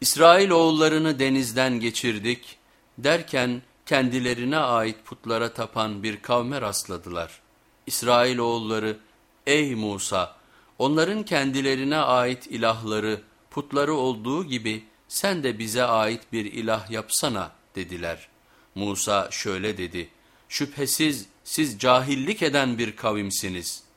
İsrail oğullarını denizden geçirdik derken kendilerine ait putlara tapan bir kavme rastladılar. İsrail oğulları ey Musa onların kendilerine ait ilahları putları olduğu gibi sen de bize ait bir ilah yapsana dediler. Musa şöyle dedi şüphesiz siz cahillik eden bir kavimsiniz.''